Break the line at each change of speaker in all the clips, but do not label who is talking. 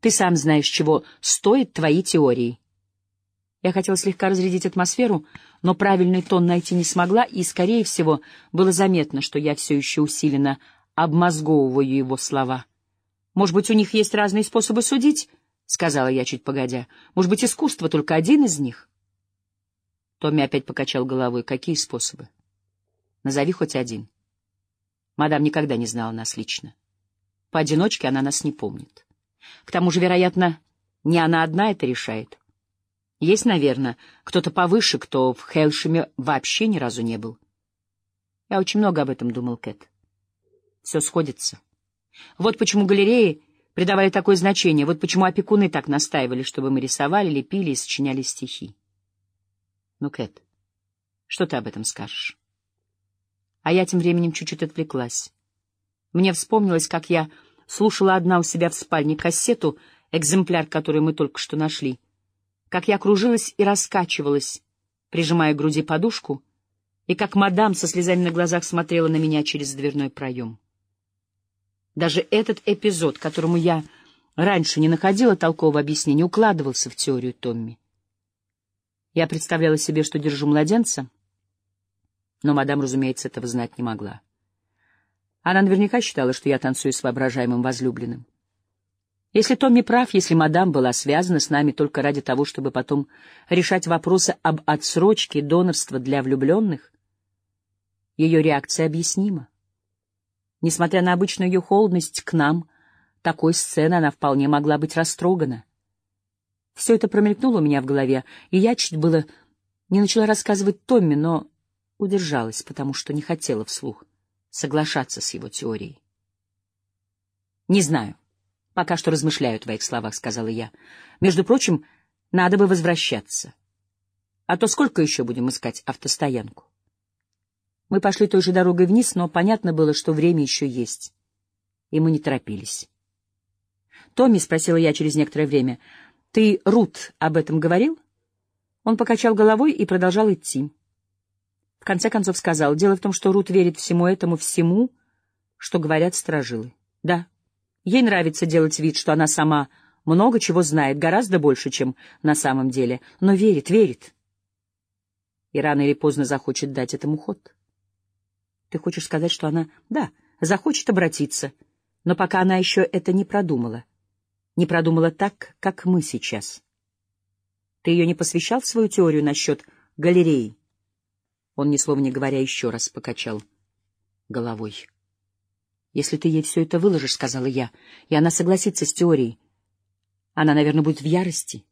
Ты сам знаешь, чего стоят твои теории. Я хотела слегка разрядить атмосферу, но правильный тон найти не смогла, и, скорее всего, было заметно, что я все еще усиленно обмозговываю его слова. «Может быть, у них есть разные способы судить?» — сказала я чуть погодя. «Может быть, искусство только один из них?» Томми опять покачал головой. «Какие способы?» «Назови хоть один». Мадам никогда не знала нас лично. Поодиночке она нас не помнит. К тому же, вероятно, не она одна это решает. Есть, наверное, кто-то повыше, кто в Хелшеме вообще ни разу не был. Я очень много об этом думал, Кэт. Все сходится. Вот почему галереи придавали такое значение, вот почему опекуны так настаивали, чтобы мы рисовали, лепили и сочиняли стихи. Ну, Кэт, что ты об этом скажешь? А я тем временем чуть-чуть отвлеклась. Мне вспомнилось, как я слушала одна у себя в спальне кассету, экземпляр, который мы только что нашли, как я кружилась и раскачивалась, прижимая к груди подушку, и как мадам со слезами на глазах смотрела на меня через дверной проем. Даже этот эпизод, которому я раньше не находила толкового объяснения, укладывался в теорию Томми. Я представляла себе, что держу младенца, но мадам, разумеется, этого знать не могла. Она наверняка считала, что я танцую с воображаемым возлюбленным. Если Томми прав, если мадам была связана с нами только ради того, чтобы потом решать вопросы об отсрочке донорства для влюбленных, ее реакция объяснима. Несмотря на обычную ее холодность к нам, такой сцены она вполне могла быть растрогана. Все это промелькнуло у меня в голове, и я чуть было не начала рассказывать Томми, но удержалась, потому что не хотела вслух соглашаться с его теорией. «Не знаю. Пока что размышляю о твоих словах», — сказала я. «Между прочим, надо бы возвращаться. А то сколько еще будем искать автостоянку?» Мы пошли той же дорогой вниз, но понятно было, что время еще есть, и мы не торопились. «Томми», — спросила я через некоторое время, — «ты, Рут, об этом говорил?» Он покачал головой и продолжал идти. Конце концов сказал, дело в том, что Рут верит всему этому, всему, что говорят сторожилы. Да, ей нравится делать вид, что она сама много чего знает, гораздо больше, чем на самом деле, но верит, верит. И рано или поздно захочет дать этому ход. Ты хочешь сказать, что она, да, захочет обратиться, но пока она еще это не продумала. Не продумала так, как мы сейчас. Ты ее не посвящал в свою теорию насчет галереи? Он, ни слова не говоря, еще раз покачал головой. «Если ты ей все это выложишь, — сказала я, — и она согласится с теорией, она, наверное, будет в ярости».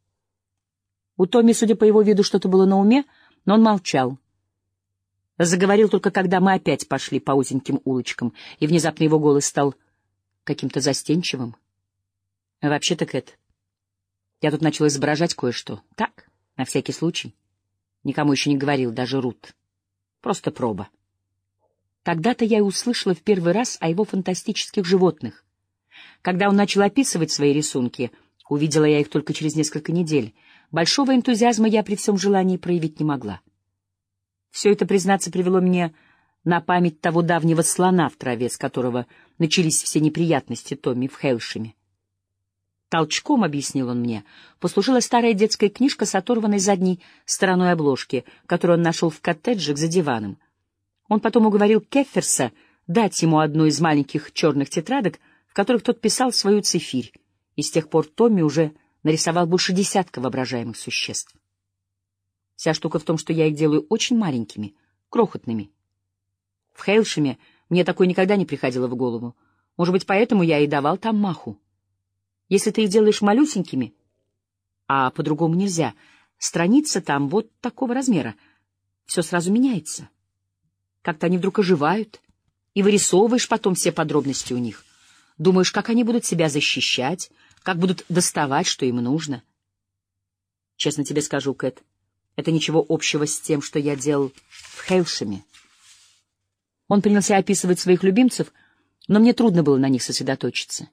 У Томми, судя по его виду, что-то было на уме, но он молчал. Заговорил только, когда мы опять пошли по узеньким улочкам, и внезапно его голос стал каким-то застенчивым. «Вообще-то, Кэт, я тут начал изображать кое-что. Так, на всякий случай. Никому еще не говорил, даже Рут». Просто проба. Тогда-то я и услышала в первый раз о его фантастических животных. Когда он начал описывать свои рисунки, увидела я их только через несколько недель. Большого энтузиазма я при всем желании проявить не могла. Все это, признаться, привело мне на память того давнего слона в траве, с которого начались все неприятности Томми в Хелшеме. Толчком, объяснил он мне, послужила старая детская книжка с оторванной задней стороной обложки, которую он нашел в коттедже за диваном. Он потом уговорил Кефферса дать ему одну из маленьких черных тетрадок, в которых тот писал свою цифирь, и с тех пор Томми уже нарисовал больше десятка воображаемых существ. Вся штука в том, что я их делаю очень маленькими, крохотными. В Хейлшеме мне такое никогда не приходило в голову. Может быть, поэтому я и давал там маху. Если ты их делаешь малюсенькими, а по-другому нельзя, страница там вот такого размера, все сразу меняется. Как-то они вдруг оживают, и вырисовываешь потом все подробности у них. Думаешь, как они будут себя защищать, как будут доставать, что им нужно. Честно тебе скажу, Кэт, это ничего общего с тем, что я делал в Хейлшеме. Он принялся описывать своих любимцев, но мне трудно было на них сосредоточиться.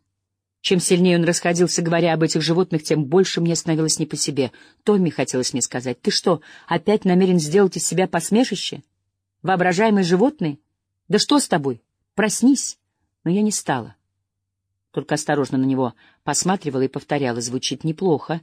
Чем сильнее он расходился, говоря об этих животных, тем больше мне становилось не по себе. Томми, хотелось мне сказать, ты что, опять намерен сделать из себя посмешище? Воображаемые животные? Да что с тобой? Проснись. Но я не стала. только осторожно на него посматривала и повторяла, звучит неплохо.